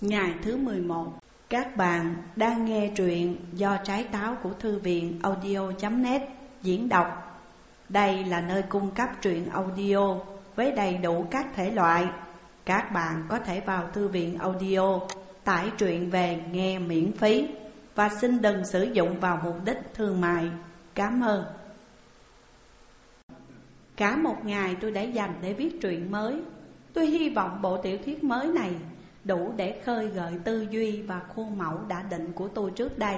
Ngày thứ 11 Các bạn đang nghe truyện do trái táo của thư viện audio.net diễn đọc. Đây là nơi cung cấp truyện audio với đầy đủ các thể loại. Các bạn có thể vào thư viện audio, tải truyện về nghe miễn phí Và xin đừng sử dụng vào mục đích thương mại. Cảm ơn. Cả một ngày tôi đã dành để viết truyện mới. Tôi hy vọng bộ tiểu thuyết mới này đủ để khơi gợi tư duy và khuôn mẫu đã định của tôi trước đây.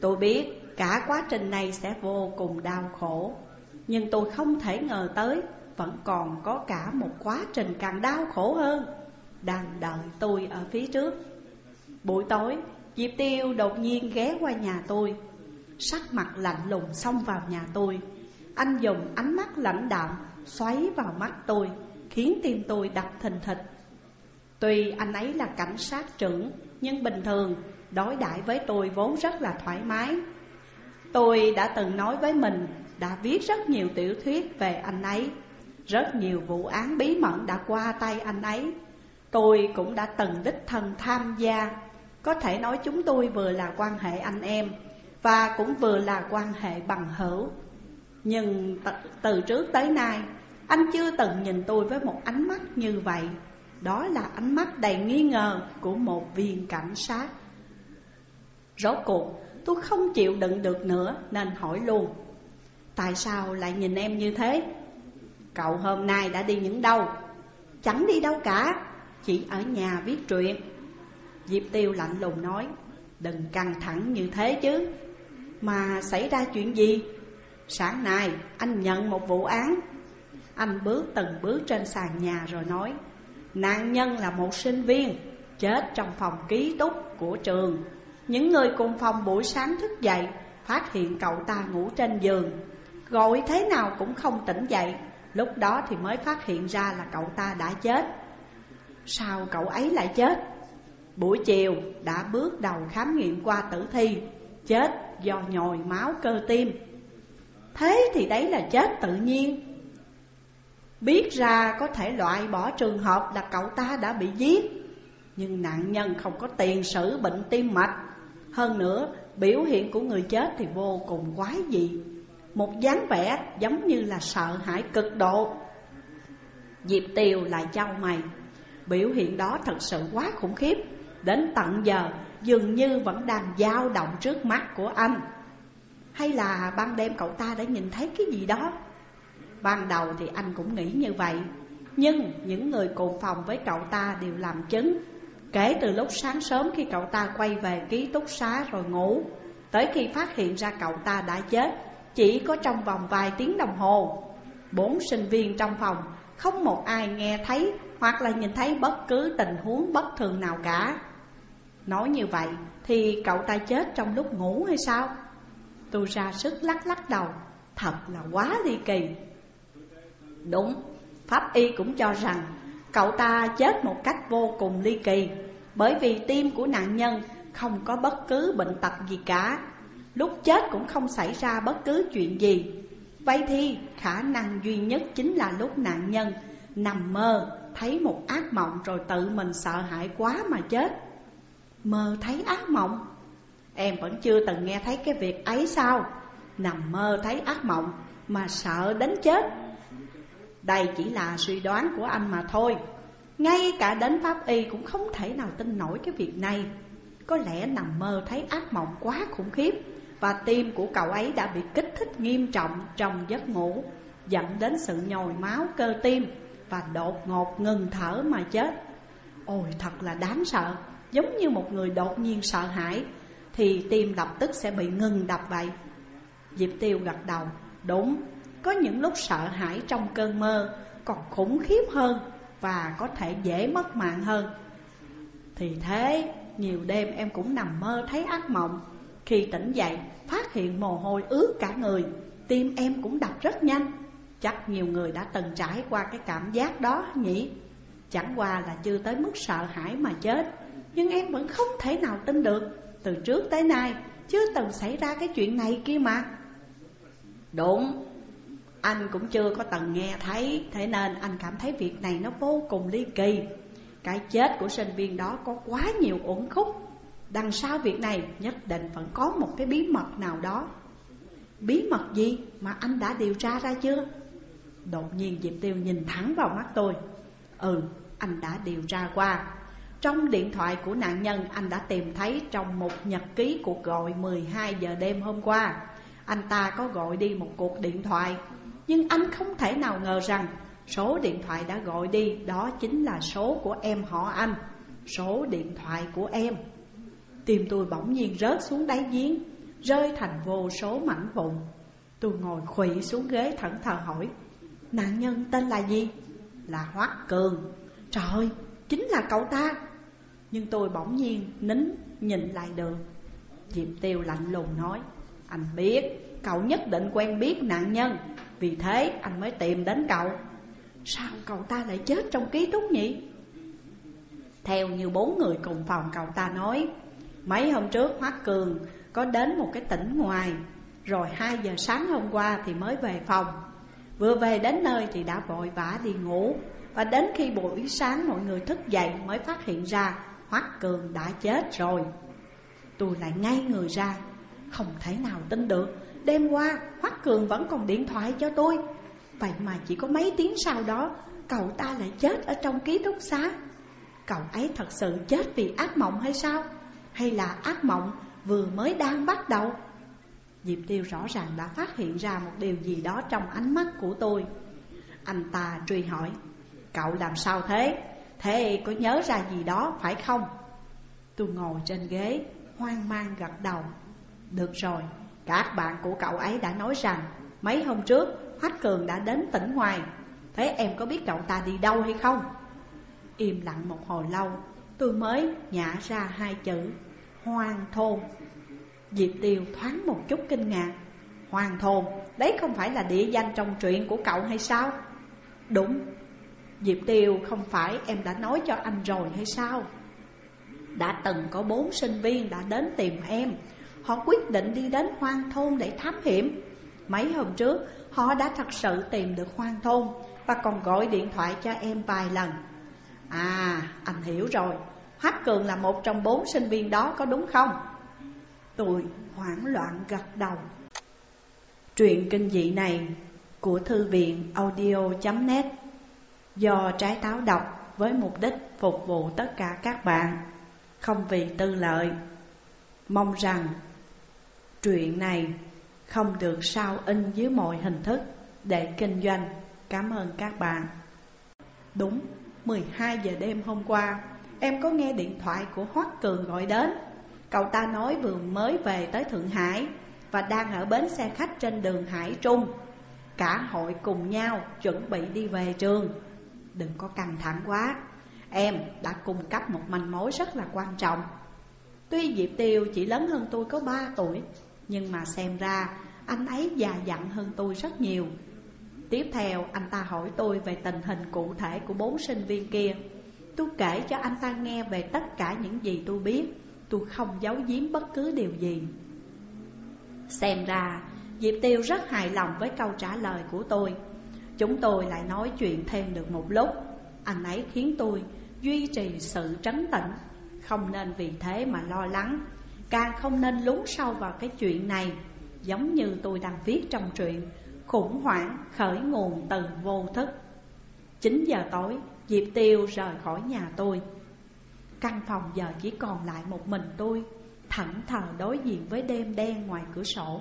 Tôi biết cả quá trình này sẽ vô cùng đau khổ, nhưng tôi không thể ngờ tới vẫn còn có cả một quá trình càng đau khổ hơn đang đợi tôi ở phía trước. Buổi tối, Diệp Tiêu đột nhiên ghé qua nhà tôi, sắc mặt lạnh lùng xông vào nhà tôi. Anh dùng ánh mắt lãnh đạm xoáy vào mắt tôi, khiến tim tôi đập thình thịch. Tuy anh ấy là cảnh sát trưởng, Nhưng bình thường, đối đãi với tôi vốn rất là thoải mái. Tôi đã từng nói với mình, Đã viết rất nhiều tiểu thuyết về anh ấy. Rất nhiều vụ án bí mật đã qua tay anh ấy. Tôi cũng đã từng đích thân tham gia. Có thể nói chúng tôi vừa là quan hệ anh em, Và cũng vừa là quan hệ bằng hữu. Nhưng từ trước tới nay, Anh chưa từng nhìn tôi với một ánh mắt như vậy đó là ánh mắt đầy nghi ngờ của một viên cảnh sát Rốt cuộc, tôi không chịu đựng được nữa nên hỏi luôn Tại sao lại nhìn em như thế? Cậu hôm nay đã đi những đâu? Chẳng đi đâu cả, Chỉ ở nhà viết truyện Diệp Tiêu lạnh lùng nói, Đừng căng thẳng như thế chứ Mà xảy ra chuyện gì? Sáng nay anh nhận một vụ án Anh bước từng bước trên sàn nhà rồi nói Nạn nhân là một sinh viên, Chết trong phòng ký túc của trường. Những người cùng phòng buổi sáng thức dậy, Phát hiện cậu ta ngủ trên giường. Gọi thế nào cũng không tỉnh dậy, Lúc đó thì mới phát hiện ra là cậu ta đã chết. Sao cậu ấy lại chết? Buổi chiều đã bước đầu khám nghiệm qua tử thi, Chết do nhồi máu cơ tim. Thế thì đấy là chết tự nhiên. Biết ra có thể loại bỏ trường hợp là cậu ta đã bị giết. Nhưng nạn nhân không có tiền sử bệnh tim mạch. Hơn nữa, biểu hiện của người chết thì vô cùng quái dị. Một dáng vẻ giống như là sợ hãi cực độ. Diệp Tiêu lại trao mày. Biểu hiện đó thật sự quá khủng khiếp. Đến tận giờ, dường như vẫn đang dao động trước mắt của anh. Hay là ban đêm cậu ta đã nhìn thấy cái gì đó? Ban đầu thì anh cũng nghĩ như vậy. Nhưng những người cùng phòng với cậu ta đều làm chứng. Kể từ lúc sáng sớm khi cậu ta quay về ký túc xá rồi ngủ, Tới khi phát hiện ra cậu ta đã chết, Chỉ có trong vòng vài tiếng đồng hồ, Bốn sinh viên trong phòng, Không một ai nghe thấy Hoặc là nhìn thấy bất cứ tình huống bất thường nào cả. Nói như vậy thì cậu ta chết trong lúc ngủ hay sao? Tôi ra sức lắc lắc đầu. Thật là quá ly kỳ. Đúng, Pháp Y cũng cho rằng cậu ta chết một cách vô cùng ly kỳ Bởi vì tim của nạn nhân không có bất cứ bệnh tật gì cả. Lúc chết cũng không xảy ra bất cứ chuyện gì. Vậy thì khả năng duy nhất chính là lúc nạn nhân nằm mơ Thấy một ác mộng rồi tự mình sợ hãi quá mà chết. Mơ thấy ác mộng? Em vẫn chưa từng nghe thấy cái việc ấy sao? Nằm mơ thấy ác mộng mà sợ đến chết đây chỉ là suy đoán của anh mà thôi. Ngay cả đến pháp y cũng không thể nào tin nổi cái việc này. Có lẽ nằm mơ thấy ác mộng quá khủng khiếp Và tim của cậu ấy đã bị kích thích nghiêm trọng trong giấc ngủ Dẫn đến sự nhồi máu cơ tim Và đột ngột ngừng thở mà chết. Ôi thật là đáng sợ. Giống như một người đột nhiên sợ hãi Thì tim lập tức sẽ bị ngừng đập vậy. Diệp Tiêu gật đầu. Đúng, có những lúc sợ hãi trong cơn mơ còn khủng khiếp hơn và có thể dễ mất mạng hơn. Thì thế, nhiều đêm em cũng nằm mơ thấy ác mộng. Khi tỉnh dậy, phát hiện mồ hôi ướt cả người. Tim em cũng đập rất nhanh. Chắc nhiều người đã từng trải qua cái cảm giác đó nhỉ? Chẳng qua là chưa tới mức sợ hãi mà chết. Nhưng em vẫn không thể nào tin được. Từ trước tới nay chưa từng xảy ra cái chuyện này kia mà. Đúng, anh cũng chưa có từng nghe thấy Thế nên anh cảm thấy việc này nó vô cùng ly kỳ. Cái chết của sinh viên đó có quá nhiều uẩn khúc. Đằng sau việc này nhất định vẫn có một cái bí mật nào đó. Bí mật gì mà anh đã điều tra ra chưa? Đột nhiên Diệp Tiêu nhìn thẳng vào mắt tôi. Ừ, anh đã điều tra qua. Trong điện thoại của nạn nhân anh đã tìm thấy trong một nhật ký cuộc gọi 12 giờ đêm hôm qua. Anh ta có gọi đi một cuộc điện thoại. Nhưng anh không thể nào ngờ rằng Số điện thoại đã gọi đi, đó chính là số của em họ anh, Số điện thoại của em. Tim tôi bỗng nhiên rớt xuống đáy giếng, Rơi thành vô số mảnh vụn. Tôi ngồi khuỵu xuống ghế thẫn thờ hỏi, Nạn nhân tên là gì? Là Hoắc Cường. Trời chính là cậu ta. Nhưng tôi bỗng nhiên nín nhìn lại đường Diệp Tiêu lạnh lùng nói, Anh biết, cậu nhất định quen biết nạn nhân. Vì thế, anh mới tìm đến cậu. Sao cậu ta lại chết trong ký túc nhỉ? Theo như bốn người cùng phòng, cậu ta nói, Mấy hôm trước Hoắc Cường có đến một cái tỉnh ngoài, Rồi hai giờ sáng hôm qua thì mới về phòng. Vừa về đến nơi thì đã vội vã đi ngủ, Và đến khi buổi sáng mọi người thức dậy mới phát hiện ra Hoắc Cường đã chết rồi. Tôi lại ngay người ra, Không thể nào tin được. Đêm qua Hoắc Cường vẫn còn điện thoại cho tôi Vậy mà chỉ có mấy tiếng sau đó Cậu ta lại chết ở trong ký túc xá Cậu ấy thật sự chết vì ác mộng hay sao? Hay là ác mộng vừa mới đang bắt đầu? Diệp Tiêu rõ ràng đã phát hiện ra một điều gì đó trong ánh mắt của tôi Anh ta truy hỏi Cậu làm sao thế? Thế có nhớ ra gì đó phải không? Tôi ngồi trên ghế hoang mang gật đầu Được rồi, các bạn của cậu ấy đã nói rằng Mấy hôm trước Hoách Cường đã đến tỉnh ngoài Thế em có biết cậu ta đi đâu hay không? Im lặng một hồi lâu Tôi mới nhả ra hai chữ Hoang thôn Diệp Tiêu thoáng một chút kinh ngạc Hoàng thôn, đấy không phải là địa danh trong truyện của cậu hay sao? Đúng, Diệp Tiêu không phải em đã nói cho anh rồi hay sao? Đã từng có bốn sinh viên đã đến tìm em Họ quyết định đi đến hoang thôn để thám hiểm. Mấy hôm trước, họ đã thật sự tìm được hoang thôn Và còn gọi điện thoại cho em vài lần. À anh hiểu rồi. Hắc Cường là một trong bốn sinh viên đó, có đúng không? Tôi hoảng loạn gật đầu. Truyện kinh dị này của thư viện audio.net Do trái táo đọc với mục đích phục vụ tất cả các bạn. Không vì tư lợi, Mong rằng truyện này không được sao in dưới mọi hình thức để kinh doanh. Cảm ơn các bạn. Đúng, 12 giờ đêm hôm qua, em có nghe điện thoại của Hoắc Cường gọi đến. Cậu ta nói vừa mới về tới Thượng Hải và đang ở bến xe khách trên đường Hải Trung. Cả hội cùng nhau chuẩn bị đi về trường. Đừng có căng thẳng quá, em đã cung cấp một manh mối rất là quan trọng. Tuy Diệp Tiêu chỉ lớn hơn tôi có 3 tuổi nhưng mà xem ra, anh ấy già dặn hơn tôi rất nhiều. Tiếp theo, anh ta hỏi tôi về tình hình cụ thể của bốn sinh viên kia. Tôi kể cho anh ta nghe về tất cả những gì tôi biết. Tôi không giấu giếm bất cứ điều gì. Xem ra, Diệp Tiêu rất hài lòng với câu trả lời của tôi. Chúng tôi lại nói chuyện thêm được một lúc. Anh ấy khiến tôi duy trì sự trấn tĩnh. Không nên vì thế mà lo lắng. Càng không nên lún sâu vào cái chuyện này. Giống như tôi đang viết trong truyện, Khủng hoảng khởi nguồn từ vô thức. 9 giờ tối, Diệp Tiêu rời khỏi nhà tôi. Căn phòng giờ chỉ còn lại một mình tôi, Thẳng thờ đối diện với đêm đen ngoài cửa sổ.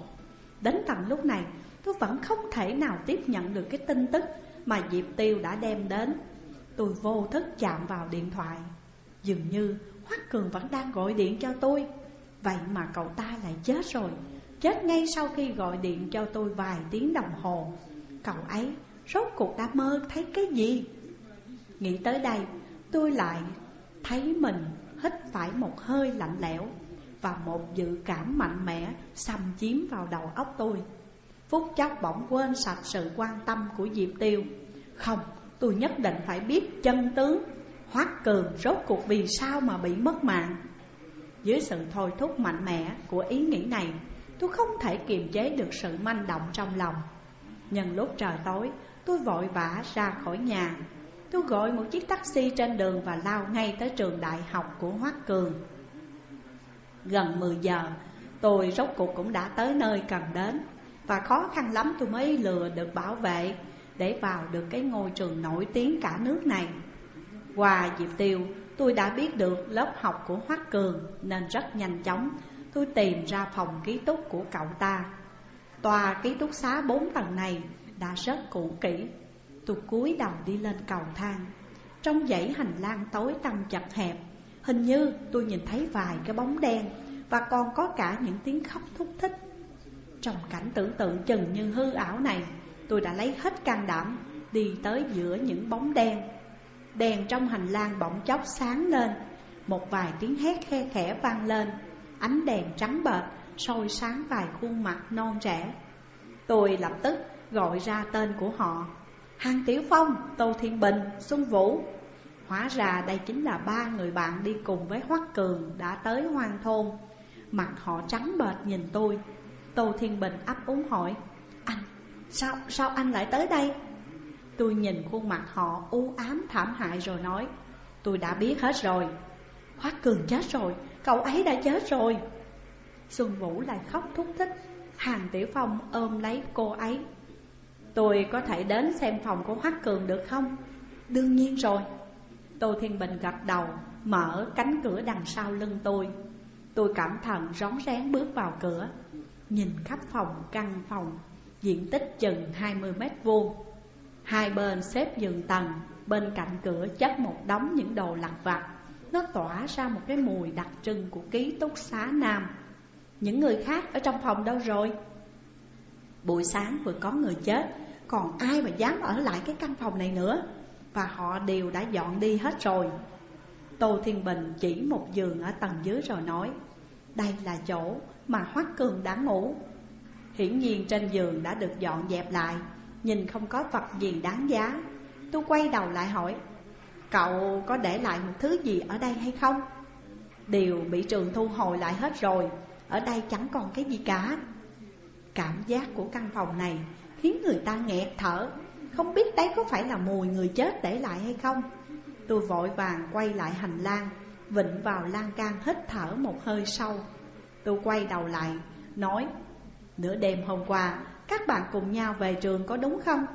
Đến tận lúc này, tôi vẫn không thể nào tiếp nhận được cái tin tức Mà Diệp Tiêu đã đem đến. Tôi vô thức chạm vào điện thoại. Dường như Hoắc Cường vẫn đang gọi điện cho tôi. Vậy mà cậu ta lại chết rồi. Chết ngay sau khi gọi điện cho tôi vài tiếng đồng hồ. Cậu ấy rốt cuộc đã mơ thấy cái gì? Nghĩ tới đây tôi lại thấy mình hít phải một hơi lạnh lẽo Và một dự cảm mạnh mẽ xâm chiếm vào đầu óc tôi. Phút chốc bỗng quên sạch sự quan tâm của Diệp Tiêu. Không, tôi nhất định phải biết chân tướng. Hoác Cường rốt cuộc vì sao mà bị mất mạng? Dưới sự thôi thúc mạnh mẽ của ý nghĩ này Tôi không thể kiềm chế được sự manh động trong lòng. Nhân lúc trời tối Tôi vội vã ra khỏi nhà. Tôi gọi một chiếc taxi trên đường và lao ngay tới trường đại học của Hoác Cường. Gần 10 giờ, tôi rốt cuộc cũng đã tới nơi cần đến Và khó khăn lắm tôi mới lừa được bảo vệ Để vào được cái ngôi trường nổi tiếng cả nước này. Qua dịp tiêu, tôi đã biết được lớp học của hoắc Cường Nên rất nhanh chóng. Tôi tìm ra phòng ký túc của cậu ta. Tòa ký túc xá bốn tầng này đã rất cũ kỹ. Tôi cúi đầu đi lên cầu thang. Trong dãy hành lang tối tăm chật hẹp, Hình như tôi nhìn thấy vài cái bóng đen Và còn có cả những tiếng khóc thúc thích. Trong cảnh tưởng tượng chừng như hư ảo này, Tôi đã lấy hết can đảm Đi tới giữa những bóng đen. Đèn trong hành lang bỗng chốc sáng lên. Một vài tiếng hét khe khẽ vang lên. Ánh đèn trắng bệt soi sáng vài khuôn mặt non trẻ. Tôi lập tức gọi ra tên của họ. Hàng Tiểu Phong, Tô Thiên Bình, Xuân Vũ. Hóa ra đây chính là ba người bạn đi cùng với Hoắc Cường đã tới hoang thôn. Mặt họ trắng bệch nhìn tôi. Tô Thiên Bình ấp úng hỏi Anh, sao, sao anh lại tới đây? Tôi nhìn khuôn mặt họ u ám thảm hại rồi nói Tôi đã biết hết rồi. Hoắc Cường chết rồi, cậu ấy đã chết rồi. Xuân Vũ lại khóc thúc thích. Hàng Tiểu Phong ôm lấy cô ấy. Tôi có thể đến xem phòng của Hoắc Cường được không? Đương nhiên rồi. Tô Thiên Bình gật đầu Mở cánh cửa đằng sau lưng tôi. Tôi cảm thận rón rén bước vào cửa. Nhìn khắp phòng căn phòng Diện tích chừng 20 mét vuông. Hai bên xếp giường tầng, Bên cạnh cửa chất một đống những đồ lặt vặt. Nó tỏa ra một cái mùi đặc trưng của ký túc xá nam. Những người khác ở trong phòng đâu rồi? Buổi sáng vừa có người chết, Còn ai mà dám ở lại cái căn phòng này nữa? Và họ đều đã dọn đi hết rồi. Tô Thiên Bình chỉ một giường ở tầng dưới rồi nói, Đây là chỗ mà Hoắc Cường đã ngủ. Hiển nhiên trên giường đã được dọn dẹp lại. Nhìn không có vật gì đáng giá. Tôi quay đầu lại hỏi, Cậu có để lại một thứ gì ở đây hay không? Điều bị trường thu hồi lại hết rồi. Ở đây chẳng còn cái gì cả. Cảm giác của căn phòng này khiến người ta nghẹt thở. Không biết đấy có phải là mùi người chết để lại hay không? Tôi vội vàng quay lại hành lang Vịnh vào lan can hít thở một hơi sâu. Tôi quay đầu lại, Nói, Nửa đêm hôm qua các bạn cùng nhau về trường có đúng không?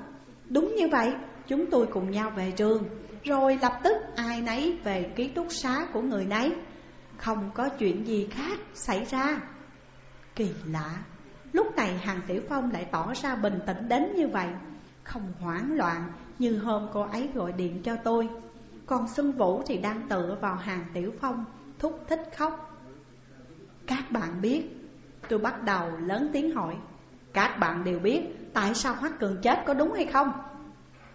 Đúng như vậy, Chúng tôi cùng nhau về trường. Rồi lập tức ai nấy về ký túc xá của người nấy. Không có chuyện gì khác xảy ra. Kỳ lạ, Lúc này hàng Tiểu Phong lại tỏ ra bình tĩnh đến như vậy. Không hoảng loạn như hôm cô ấy gọi điện cho tôi. Còn Xuân Vũ thì đang tựa vào hàng Tiểu Phong, Thúc thích khóc. Các bạn biết, Tôi bắt đầu lớn tiếng hỏi các bạn đều biết Tại sao Hoắc Cường chết có đúng hay không?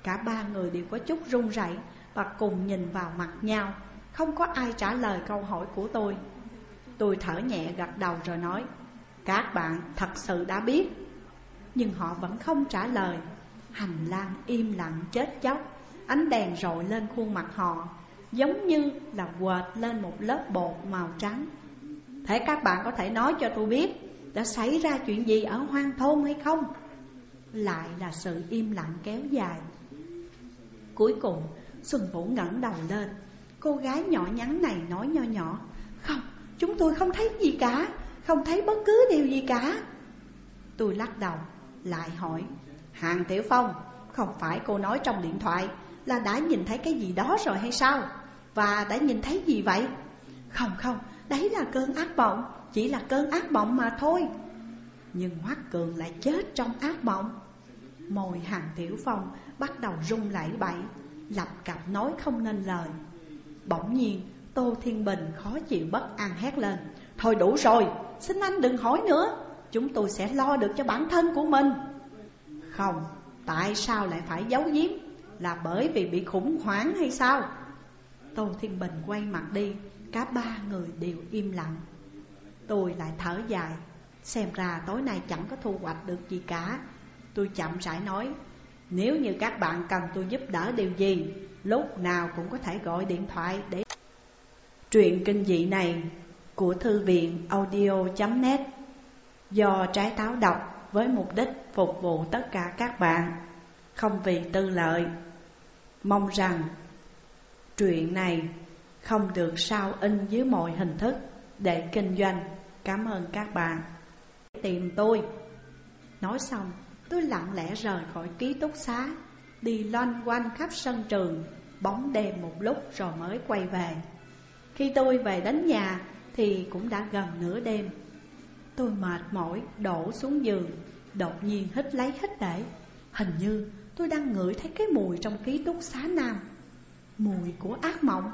Cả ba người đều có chút run rẩy Và cùng nhìn vào mặt nhau. Không có ai trả lời câu hỏi của tôi. Tôi thở nhẹ gật đầu rồi nói, các bạn thật sự đã biết. Nhưng họ vẫn không trả lời. Hành lang im lặng chết chóc. Ánh đèn rọi lên khuôn mặt họ, Giống như là quệt lên một lớp bột màu trắng. Thế các bạn có thể nói cho tôi biết đã xảy ra chuyện gì ở hoang thôn hay không? Lại là sự im lặng kéo dài. Cuối cùng Xuân Vũ ngẩng đầu lên. Cô gái nhỏ nhắn này nói nho nhỏ Không, chúng tôi không thấy gì cả không thấy bất cứ điều gì cả. Tôi lắc đầu Lại hỏi Hàng Tiểu Phong Không phải cô nói trong điện thoại Là đã nhìn thấy cái gì đó rồi hay sao? Và đã nhìn thấy gì vậy? Không không, Đấy là cơn ác mộng, Chỉ là cơn ác mộng mà thôi. Nhưng Hoắc Cường lại chết trong ác mộng. Môi hàng Tiểu Phong bắt đầu rung lẩy bẩy, Lập cặp nói không nên lời. Bỗng nhiên, Tô Thiên Bình khó chịu bất an hét lên, Thôi đủ rồi, Xin anh đừng hỏi nữa, Chúng tôi sẽ lo được cho bản thân của mình. Không, Tại sao lại phải giấu giếm? Là bởi vì bị khủng hoảng hay sao? Tô Thiên Bình quay mặt đi Cả ba người đều im lặng. Tôi lại thở dài. Xem ra tối nay chẳng có thu hoạch được gì cả. Tôi chậm rãi nói Nếu như các bạn cần tôi giúp đỡ điều gì Lúc nào cũng có thể gọi điện thoại để Truyện kinh dị này của thư viện audio.net do trái táo đọc với mục đích phục vụ tất cả các bạn, không vì tư lợi. Mong rằng truyện này không được sao in dưới mọi hình thức. Để kinh doanh. Cảm ơn các bạn. Tìm tôi. Nói xong, tôi lặng lẽ rời khỏi ký túc xá. Đi loanh quanh khắp sân trường. Bóng đêm một lúc rồi mới quay về. Khi tôi về đến nhà, thì cũng đã gần nửa đêm. Tôi mệt mỏi, đổ xuống giường. Đột nhiên hít lấy hít để. Hình như tôi đang ngửi thấy cái mùi trong ký túc xá nam. Mùi của ác mộng.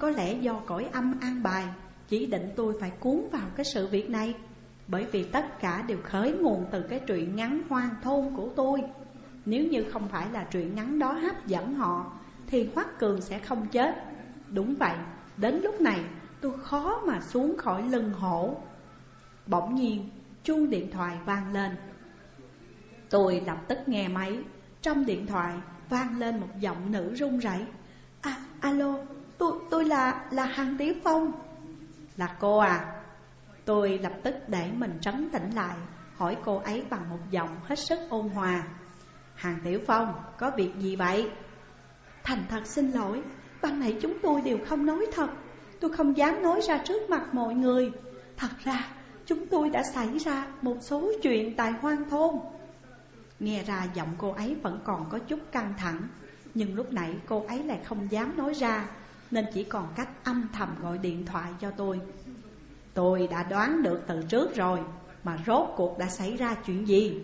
Có lẽ do cõi âm an bài Chỉ định tôi phải cuốn vào cái sự việc này. Bởi vì tất cả đều khởi nguồn từ cái truyện ngắn hoang thôn của tôi. Nếu như không phải là truyện ngắn đó hấp dẫn họ Thì Hoắc Cường sẽ không chết. Đúng vậy, đến lúc này tôi khó mà xuống khỏi lưng hổ. Bỗng nhiên, chuông điện thoại vang lên. Tôi lập tức nghe máy. Trong điện thoại vang lên một giọng nữ run rẩy. À, alo, tôi, tôi là, là Hàng Tiếu Phong. Là cô à? Tôi lập tức để mình trấn tĩnh lại Hỏi cô ấy bằng một giọng hết sức ôn hòa. Hàng Tiểu Phong, có việc gì vậy? Thành thật xin lỗi, ban nãy chúng tôi đều không nói thật. Tôi không dám nói ra trước mặt mọi người. Thật ra, chúng tôi đã xảy ra một số chuyện tại hoang thôn. Nghe ra giọng cô ấy vẫn còn có chút căng thẳng nhưng lúc nãy cô ấy lại không dám nói ra nên chỉ còn cách âm thầm gọi điện thoại cho tôi. Tôi đã đoán được từ trước rồi, Mà rốt cuộc đã xảy ra chuyện gì?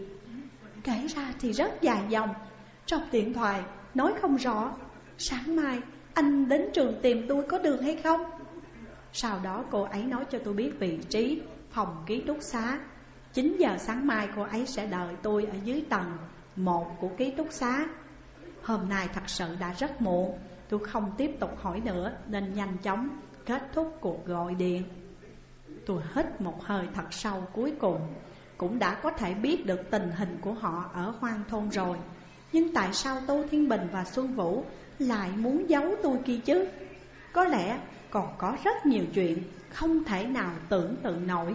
Kể ra thì rất dài dòng. Trong điện thoại, nói không rõ, Sáng mai, anh đến trường tìm tôi có được hay không? Sau đó cô ấy nói cho tôi biết vị trí, phòng ký túc xá. 9 giờ sáng mai cô ấy sẽ đợi tôi ở dưới tầng 1 của ký túc xá. Hôm nay thật sự đã rất muộn. Tôi không tiếp tục hỏi nữa, Nên nhanh chóng kết thúc cuộc gọi điện. Tôi hít một hơi thật sâu cuối cùng, Cũng đã có thể biết được tình hình của họ ở hoang thôn rồi. Nhưng tại sao Tô Thiên Bình và Xuân Vũ Lại muốn giấu tôi kia chứ? Có lẽ còn có rất nhiều chuyện Không thể nào tưởng tượng nổi.